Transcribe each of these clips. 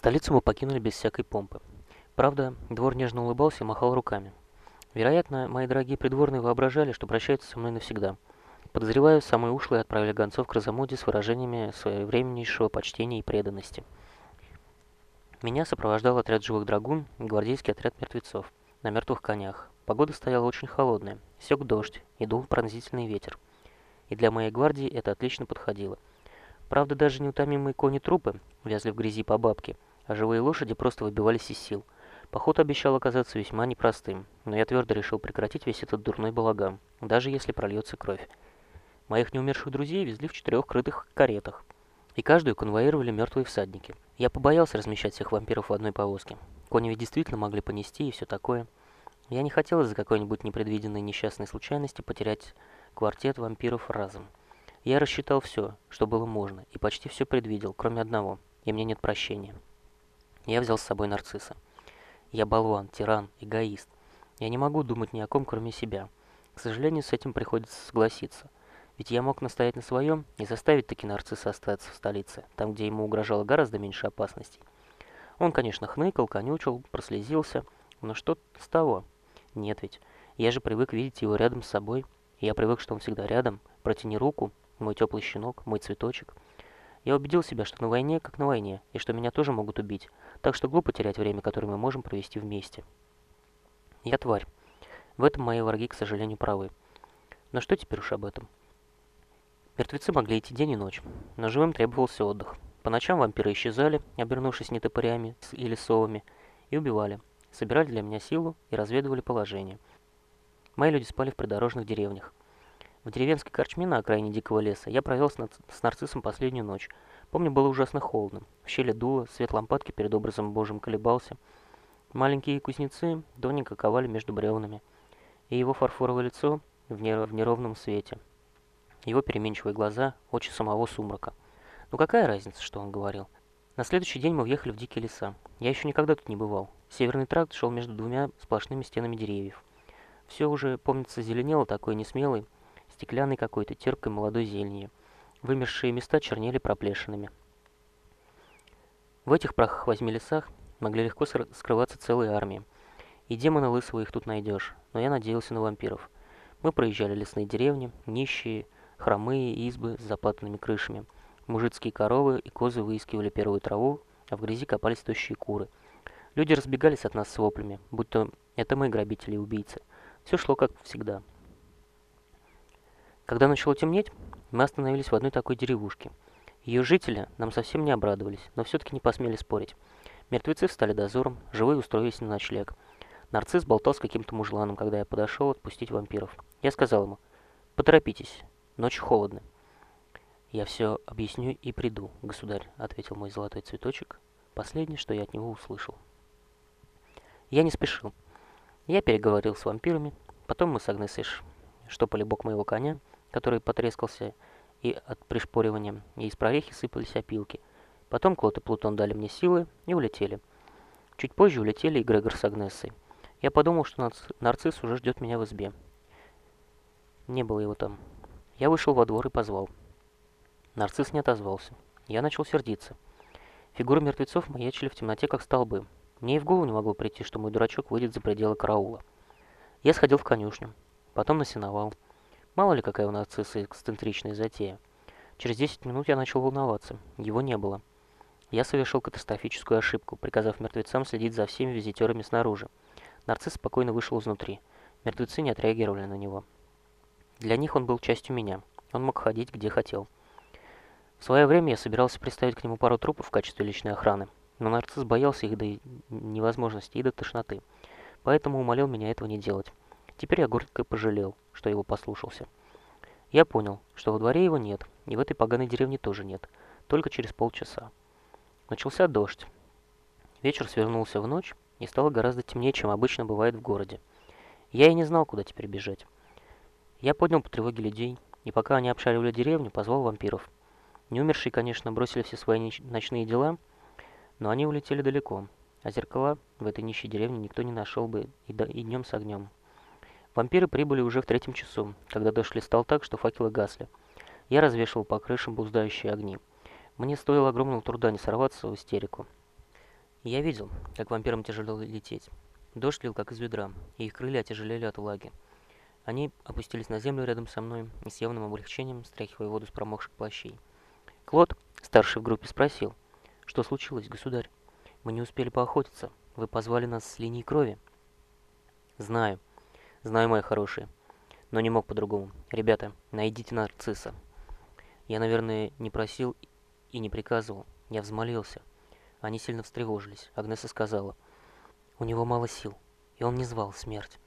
Столицу мы покинули без всякой помпы. Правда, двор нежно улыбался и махал руками. Вероятно, мои дорогие придворные воображали, что прощаются со мной навсегда. Подозреваю, самые ушлые отправили гонцов к Розамуде с выражениями своевременнейшего почтения и преданности. Меня сопровождал отряд живых драгун и гвардейский отряд мертвецов на мертвых конях. Погода стояла очень холодная, сёк дождь и дул пронзительный ветер. И для моей гвардии это отлично подходило. Правда, даже неутомимые кони-трупы вязли в грязи по бабке, а живые лошади просто выбивались из сил. Поход обещал оказаться весьма непростым, но я твердо решил прекратить весь этот дурной балаган, даже если прольется кровь. Моих неумерших друзей везли в четырех крытых каретах, и каждую конвоировали мертвые всадники. Я побоялся размещать всех вампиров в одной повозке. Кони ведь действительно могли понести и все такое. Я не хотел из-за какой-нибудь непредвиденной несчастной случайности потерять квартет вампиров разом. Я рассчитал все, что было можно, и почти все предвидел, кроме одного, и мне нет прощения. Я взял с собой нарцисса. Я болван, тиран, эгоист. Я не могу думать ни о ком, кроме себя. К сожалению, с этим приходится согласиться. Ведь я мог настоять на своем и заставить таки нарцисса остаться в столице, там, где ему угрожало гораздо меньше опасностей. Он, конечно, хныкал, конючил, прослезился, но что с того? Нет ведь. Я же привык видеть его рядом с собой. Я привык, что он всегда рядом. Протяни руку, мой теплый щенок, мой цветочек. Я убедил себя, что на войне, как на войне, и что меня тоже могут убить, так что глупо терять время, которое мы можем провести вместе. Я тварь. В этом мои враги, к сожалению, правы. Но что теперь уж об этом? Мертвецы могли идти день и ночь, но живым требовался отдых. По ночам вампиры исчезали, обернувшись нетопырями или совами, и убивали. Собирали для меня силу и разведывали положение. Мои люди спали в придорожных деревнях. В деревенской корчме на окраине дикого леса я провел с, с нарциссом последнюю ночь. Помню, было ужасно холодно. В щели дуло, свет лампадки перед образом Божьим колебался. Маленькие кузнецы тоненько ковали между бревнами. И его фарфоровое лицо в, нер в неровном свете. Его переменчивые глаза, очи самого сумрака. Ну какая разница, что он говорил? На следующий день мы въехали в дикие леса. Я еще никогда тут не бывал. Северный тракт шел между двумя сплошными стенами деревьев. Все уже, помнится, зеленело такой несмелый, стеклянный какой-то, терпкой молодой зеленью. Вымершие места чернели проплешинами. В этих прахах возьми лесах могли легко скрываться целые армии. И демоны лысого их тут найдешь, но я надеялся на вампиров. Мы проезжали лесные деревни, нищие, хромые избы с заплатанными крышами. Мужицкие коровы и козы выискивали первую траву, а в грязи копались тощие куры. Люди разбегались от нас с воплями, будто это мы грабители и убийцы. Все шло как всегда. Когда начало темнеть, мы остановились в одной такой деревушке. Ее жители нам совсем не обрадовались, но все-таки не посмели спорить. Мертвецы встали дозором, живые устроились на ночлег. Нарцисс болтал с каким-то мужланом, когда я подошел отпустить вампиров. Я сказал ему, поторопитесь, ночь холодная. «Я все объясню и приду, государь», — ответил мой золотой цветочек, последнее, что я от него услышал. Я не спешил. Я переговорил с вампирами, потом мы с Агнесой штопали бок моего коня, который потрескался и от пришпоривания, и из прорехи сыпались опилки. Потом Клод и Плутон дали мне силы и улетели. Чуть позже улетели и Грегор с Агнессой. Я подумал, что нарцисс уже ждет меня в избе. Не было его там. Я вышел во двор и позвал. Нарцисс не отозвался. Я начал сердиться. Фигуры мертвецов маячили в темноте, как столбы. Мне и в голову не могло прийти, что мой дурачок выйдет за пределы караула. Я сходил в конюшню, потом на сеновал. Мало ли, какая у нарцисса эксцентричная затея. Через 10 минут я начал волноваться. Его не было. Я совершил катастрофическую ошибку, приказав мертвецам следить за всеми визитерами снаружи. Нарцисс спокойно вышел изнутри. Мертвецы не отреагировали на него. Для них он был частью меня. Он мог ходить, где хотел. В свое время я собирался приставить к нему пару трупов в качестве личной охраны, но нарцисс боялся их до невозможности и до тошноты, поэтому умолял меня этого не делать. Теперь я горько пожалел, что его послушался. Я понял, что во дворе его нет, и в этой поганой деревне тоже нет, только через полчаса. Начался дождь. Вечер свернулся в ночь, и стало гораздо темнее, чем обычно бывает в городе. Я и не знал, куда теперь бежать. Я поднял по тревоге людей, и пока они обшаривали деревню, позвал вампиров. Неумершие, конечно, бросили все свои ночные дела, но они улетели далеко, а зеркала в этой нищей деревне никто не нашел бы и, до, и днем с огнем. Вампиры прибыли уже в третьем часу, когда дождь стал так, что факелы гасли. Я развешивал по крышам блуждающие огни. Мне стоило огромного труда не сорваться в истерику. Я видел, как вампирам тяжело лететь. Дождь лил как из ведра, и их крылья отяжелели от влаги. Они опустились на землю рядом со мной и с явным облегчением, стряхивая воду с промокших плащей. Клод, старший в группе, спросил, что случилось, государь? Мы не успели поохотиться. Вы позвали нас с линии крови. Знаю. Знаю, мои хорошие. Но не мог по-другому. Ребята, найдите нарцисса. Я, наверное, не просил и не приказывал. Я взмолился. Они сильно встревожились. Агнеса сказала. У него мало сил, и он не звал смерть.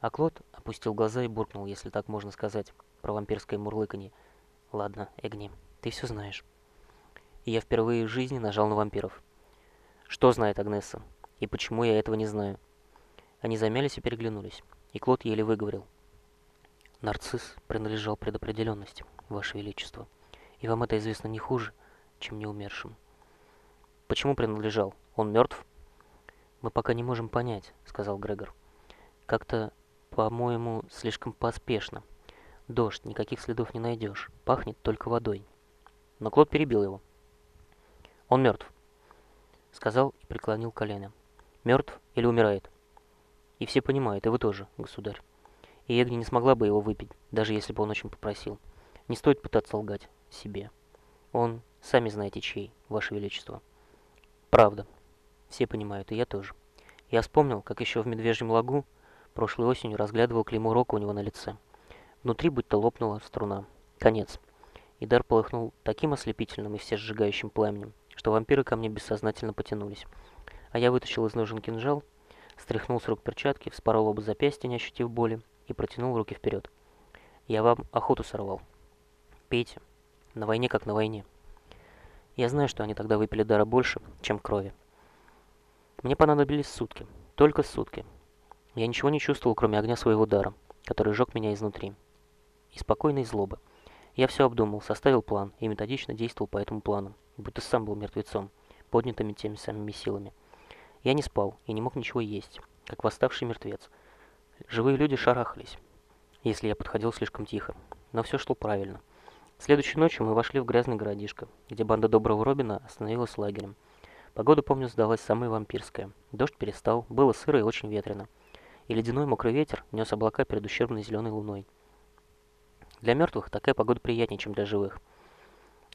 А Клод опустил глаза и буркнул, если так можно сказать, про вампирское мурлыканье. Ладно, Эгни, ты все знаешь. И я впервые в жизни нажал на вампиров. Что знает Агнеса? И почему я этого не знаю? Они замялись и переглянулись, и Клод еле выговорил. Нарцисс принадлежал предопределенности, Ваше Величество, и вам это известно не хуже, чем неумершим. Почему принадлежал? Он мертв? Мы пока не можем понять, сказал Грегор. Как-то, по-моему, слишком поспешно. Дождь, никаких следов не найдешь, пахнет только водой. Но Клод перебил его. Он мертв, сказал и преклонил колено. Мертв или умирает? И все понимают, и вы тоже, государь. И Эгни не смогла бы его выпить, даже если бы он очень попросил. Не стоит пытаться лгать себе. Он, сами знаете чей, ваше величество. Правда. Все понимают, и я тоже. Я вспомнил, как еще в Медвежьем лагу прошлой осенью разглядывал клеймо рока у него на лице. Внутри будто лопнула струна. Конец. И дар полыхнул таким ослепительным и все сжигающим пламенем, что вампиры ко мне бессознательно потянулись. А я вытащил из ножен кинжал стряхнул с рук перчатки, вспорол оба запястья, не ощутив боли, и протянул руки вперед. «Я вам охоту сорвал. Пейте. На войне как на войне». Я знаю, что они тогда выпили дара больше, чем крови. Мне понадобились сутки. Только сутки. Я ничего не чувствовал, кроме огня своего дара, который жег меня изнутри. И спокойной злобы. Я все обдумал, составил план и методично действовал по этому плану, будто сам был мертвецом, поднятыми теми самыми силами. Я не спал и не мог ничего есть, как восставший мертвец. Живые люди шарахались, если я подходил слишком тихо, но все шло правильно. Следующей ночью мы вошли в грязный городишко, где банда Доброго Робина остановилась лагерем. Погода, помню, сдалась самая вампирская. Дождь перестал, было сыро и очень ветрено. И ледяной мокрый ветер нес облака перед ущербной зеленой луной. Для мертвых такая погода приятнее, чем для живых.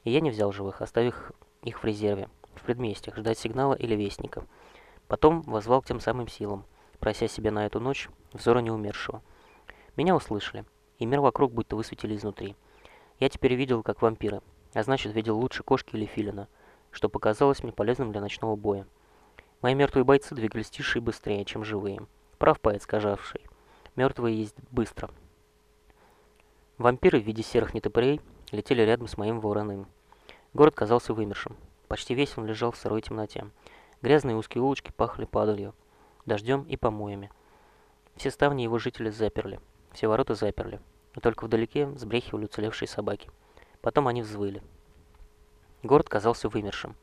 И я не взял живых, оставив их в резерве, в предместьях, ждать сигнала или вестника. Потом возвал к тем самым силам, прося себе на эту ночь взора неумершего. Меня услышали, и мир вокруг будто высветили изнутри. Я теперь видел, как вампиры, а значит, видел лучше кошки или филина, что показалось мне полезным для ночного боя. Мои мертвые бойцы двигались тише и быстрее, чем живые. Прав поэт, сказавший. Мертвые ездят быстро. Вампиры в виде серых нетопырей летели рядом с моим вороным. Город казался вымершим. Почти весь он лежал в сырой темноте. Грязные узкие улочки пахли падалью, дождем и помоями. Все ставни его жители заперли, все ворота заперли, и только вдалеке взбрехивали уцелевшие собаки. Потом они взвыли. Город казался вымершим,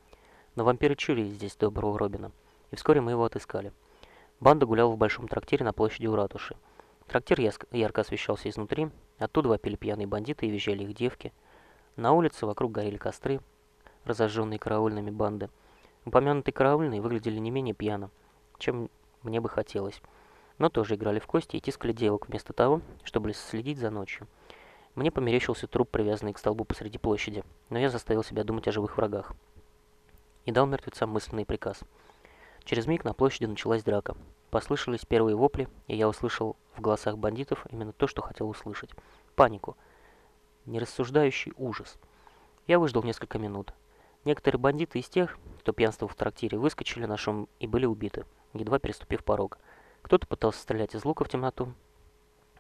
но вампиры чули здесь доброго Робина, и вскоре мы его отыскали. Банда гуляла в большом трактире на площади у ратуши. Трактир ярко освещался изнутри, оттуда вопили пьяные бандиты и визжали их девки. На улице вокруг горели костры, разожженные караульными банды, Упомянутые караульные выглядели не менее пьяно, чем мне бы хотелось, но тоже играли в кости и тискали девок вместо того, чтобы следить за ночью. Мне померещился труп, привязанный к столбу посреди площади, но я заставил себя думать о живых врагах. И дал мертвецам мысленный приказ. Через миг на площади началась драка. Послышались первые вопли, и я услышал в голосах бандитов именно то, что хотел услышать. Панику. Нерассуждающий ужас. Я выждал несколько минут. Некоторые бандиты из тех, кто пьянствовал в трактире, выскочили на шум и были убиты, едва переступив порог. Кто-то пытался стрелять из лука в темноту,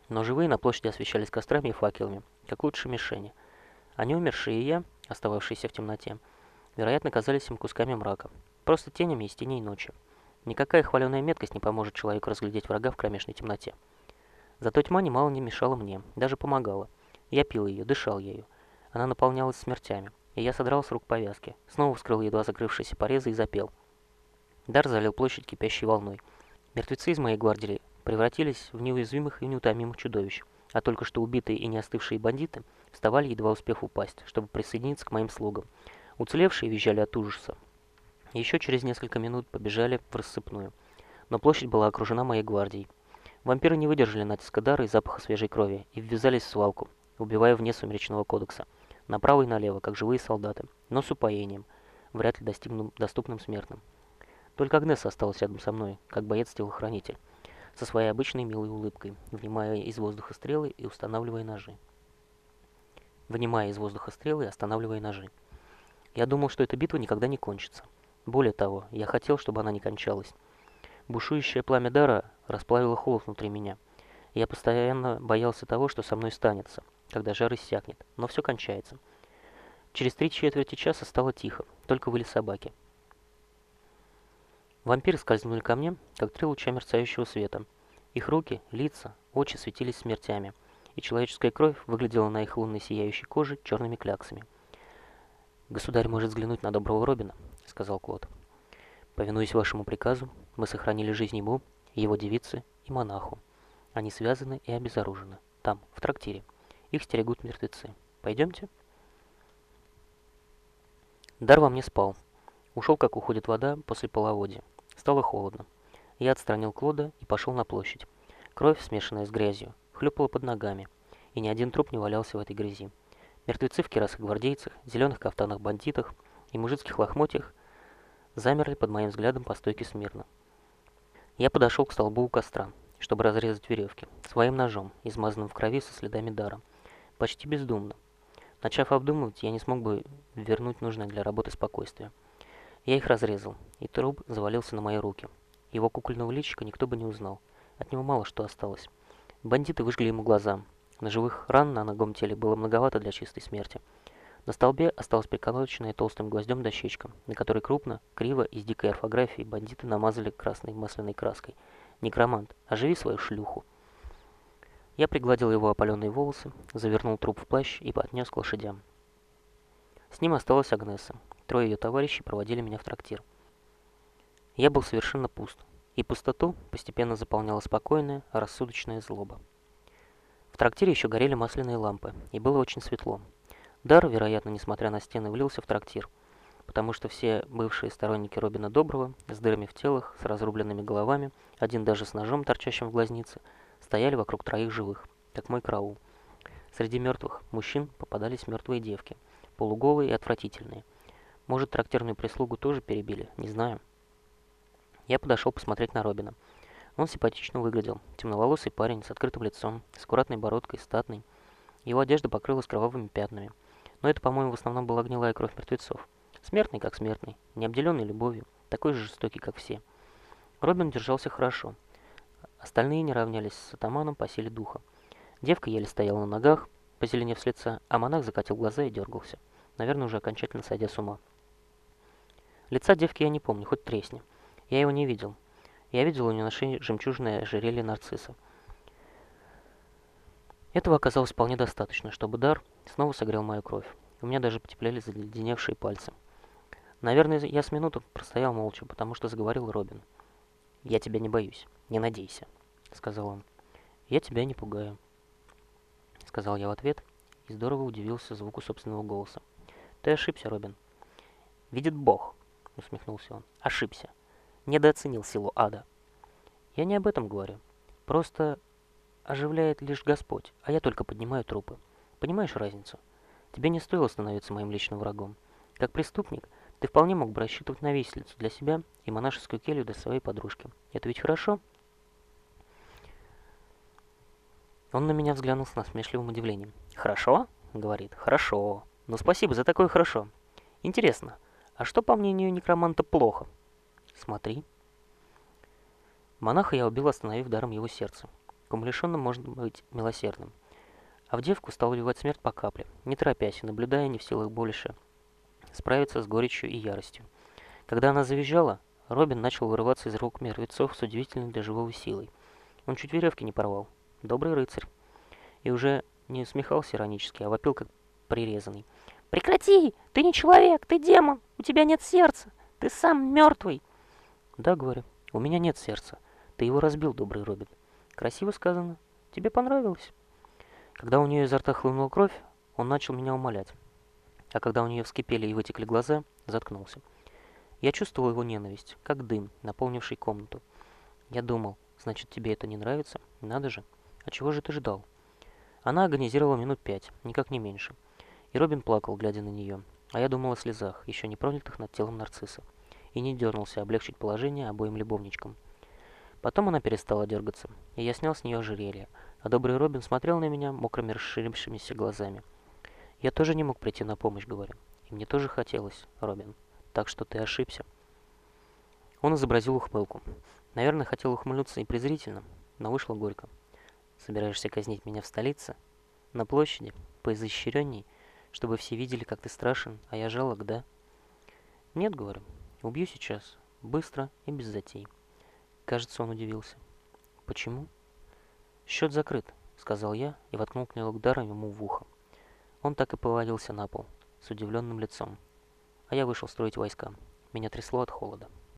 но живые на площади освещались кострами и факелами, как лучшие мишени. Они умершие и я, остававшиеся в темноте, вероятно, казались им кусками мрака, просто тенями из теней ночи. Никакая хваленая меткость не поможет человеку разглядеть врага в кромешной темноте. Зато тьма немало не мешала мне, даже помогала. Я пил ее, дышал ею. Она наполнялась смертями и я содрал с рук повязки, снова вскрыл едва закрывшиеся порезы и запел. Дар залил площадь кипящей волной. Мертвецы из моей гвардии превратились в неуязвимых и неутомимых чудовищ, а только что убитые и не остывшие бандиты вставали, едва успев упасть, чтобы присоединиться к моим слугам. Уцелевшие визжали от ужаса. Еще через несколько минут побежали в рассыпную, но площадь была окружена моей гвардией. Вампиры не выдержали натиска дара и запаха свежей крови и ввязались в свалку, убивая вне Сумеречного кодекса, направо и налево, как живые солдаты, но с упоением, вряд ли достигнут доступным смертным. Только Агнеса осталась рядом со мной, как боец-телохранитель, со своей обычной милой улыбкой, внимая из воздуха стрелы и устанавливая ножи. Вынимая из воздуха стрелы и останавливая ножи. Я думал, что эта битва никогда не кончится. Более того, я хотел, чтобы она не кончалась. Бушующее пламя дара расплавило холод внутри меня. Я постоянно боялся того, что со мной станется, когда жар иссякнет, но все кончается. Через три четверти часа стало тихо, только выли собаки. Вампиры скользнули ко мне, как три луча мерцающего света. Их руки, лица, очи светились смертями, и человеческая кровь выглядела на их лунной сияющей коже черными кляксами. «Государь может взглянуть на доброго Робина», — сказал Клод. «Повинуясь вашему приказу, мы сохранили жизнь ему, его девице и монаху. Они связаны и обезоружены. Там, в трактире. Их стерегут мертвецы. Пойдемте?» Дар во мне спал. Ушел, как уходит вода после половодья. Стало холодно. Я отстранил Клода и пошел на площадь. Кровь, смешанная с грязью, хлюпала под ногами, и ни один труп не валялся в этой грязи. Мертвецы в керасах гвардейцах, зеленых кафтанах бандитах и мужицких лохмотьях замерли под моим взглядом по стойке смирно. Я подошел к столбу у костра, чтобы разрезать веревки, своим ножом, измазанным в крови со следами дара. Почти бездумно. Начав обдумывать, я не смог бы вернуть нужное для работы спокойствие. Я их разрезал, и труп завалился на мои руки. Его кукольного личика никто бы не узнал. От него мало что осталось. Бандиты выжгли ему глаза. Ножевых ран на ногом теле было многовато для чистой смерти. На столбе осталась приколоченная толстым гвоздем дощечка, на которой крупно, криво и с дикой орфографией бандиты намазали красной масляной краской. «Некромант, оживи свою шлюху!» Я пригладил его опаленные волосы, завернул труп в плащ и отнес к лошадям. С ним осталась Агнеса. Трое ее товарищей проводили меня в трактир. Я был совершенно пуст, и пустоту постепенно заполняла спокойная, рассудочная злоба. В трактире еще горели масляные лампы, и было очень светло. Дар, вероятно, несмотря на стены, влился в трактир, потому что все бывшие сторонники Робина Доброго, с дырами в телах, с разрубленными головами, один даже с ножом, торчащим в глазнице, стояли вокруг троих живых, как мой караул. Среди мертвых мужчин попадались мертвые девки, полуголые и отвратительные. Может, трактирную прислугу тоже перебили, не знаю. Я подошел посмотреть на Робина. Он симпатично выглядел. Темноволосый парень с открытым лицом, с аккуратной бородкой, статный. Его одежда покрылась кровавыми пятнами. Но это, по-моему, в основном была гнилая кровь мертвецов. Смертный как смертный, не обделенный любовью, такой же жестокий, как все. Робин держался хорошо. Остальные не равнялись с атаманом по силе духа. Девка еле стояла на ногах, позеленев с лица, а монах закатил глаза и дергался. Наверное, уже окончательно сойдя с ума. Лица девки я не помню, хоть тресни. Я его не видел. Я видел у нее на шее жемчужное ожерелье нарцисса. Этого оказалось вполне достаточно, чтобы дар снова согрел мою кровь. У меня даже потеплели заледеневшие пальцы. Наверное, я с минуту простоял молча, потому что заговорил Робин. «Я тебя не боюсь, не надейся», — сказал он. «Я тебя не пугаю», — сказал я в ответ и здорово удивился звуку собственного голоса. «Ты ошибся, Робин». «Видит Бог», — усмехнулся он. «Ошибся. Недооценил силу ада». «Я не об этом говорю. Просто оживляет лишь Господь, а я только поднимаю трупы. Понимаешь разницу? Тебе не стоило становиться моим личным врагом. Как преступник, ты вполне мог бы рассчитывать на виселицу для себя и монашескую келью для своей подружки. Это ведь хорошо?» Он на меня взглянул с насмешливым удивлением. «Хорошо?» — говорит. «Хорошо. Ну спасибо за такое хорошо. Интересно, а что, по мнению некроманта, плохо?» «Смотри». Монаха я убил, остановив даром его сердце. К умалишенным можно быть милосердным. А в девку стал уливать смерть по капле, не торопясь, наблюдая не в силах больше справиться с горечью и яростью. Когда она завизжала, Робин начал вырываться из рук мертвецов с удивительной для живого силой. Он чуть веревки не порвал. Добрый рыцарь. И уже не усмехался иронически, а вопил как прирезанный. «Прекрати! Ты не человек, ты демон! У тебя нет сердца! Ты сам мертвый!» «Да, говорю, у меня нет сердца. Ты его разбил, добрый Робин. Красиво сказано. Тебе понравилось?» Когда у нее изо рта хлынула кровь, он начал меня умолять. А когда у нее вскипели и вытекли глаза, заткнулся. Я чувствовал его ненависть, как дым, наполнивший комнату. Я думал, значит, тебе это не нравится? Надо же. А чего же ты ждал? Она агонизировала минут пять, никак не меньше. И Робин плакал, глядя на нее. А я думал о слезах, еще не пролитых над телом нарцисса. И не дернулся облегчить положение обоим любовничкам. Потом она перестала дергаться, и я снял с нее ожерелье, а добрый Робин смотрел на меня мокрыми расширившимися глазами. Я тоже не мог прийти на помощь, говорю. И мне тоже хотелось, Робин. Так что ты ошибся. Он изобразил ухмылку. Наверное, хотел ухмыльнуться и презрительно, но вышло горько. Собираешься казнить меня в столице? На площади? Поизощренней? Чтобы все видели, как ты страшен, а я жалок, да? Нет, говорю. Убью сейчас. Быстро и без затей. Кажется, он удивился. Почему? Счет закрыт, сказал я и воткнул книгу ему в ухо. Он так и повалился на пол, с удивленным лицом. А я вышел строить войска. Меня трясло от холода.